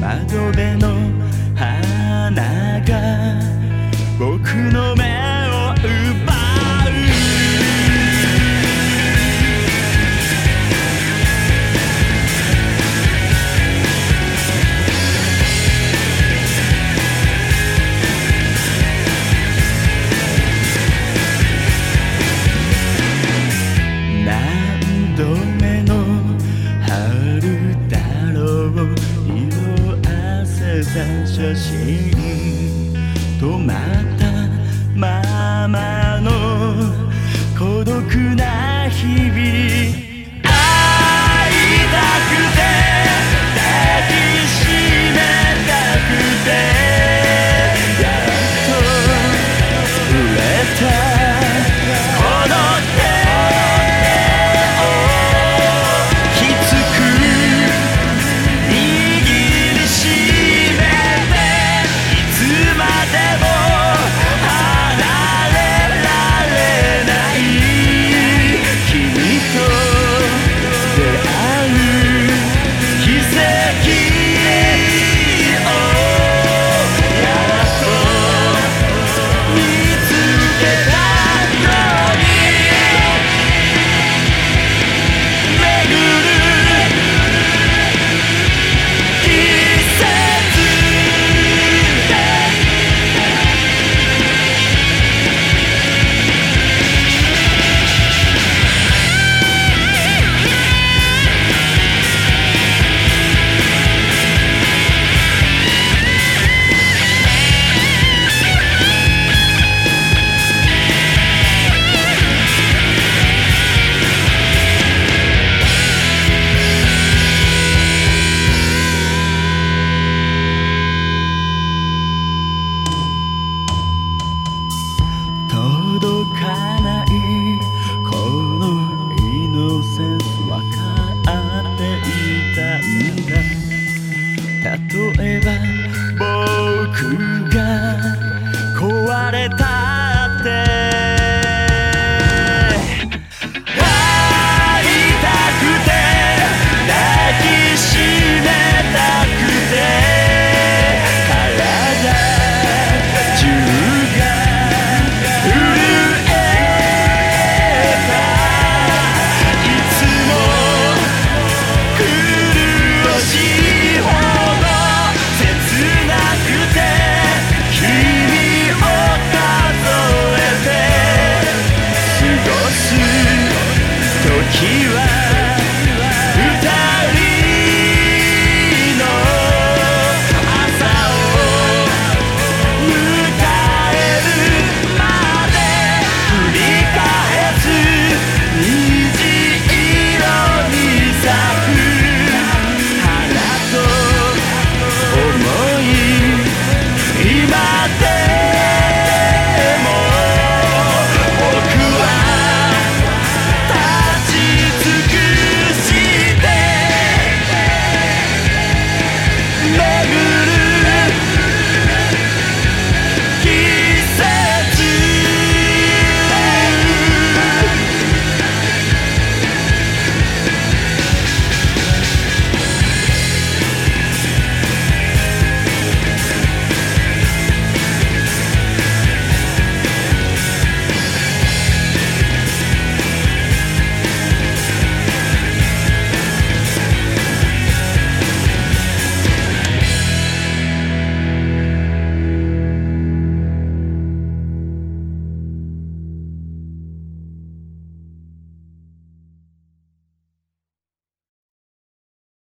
窓辺の花が僕の目を奪う何度目の写真止まったままたって時は」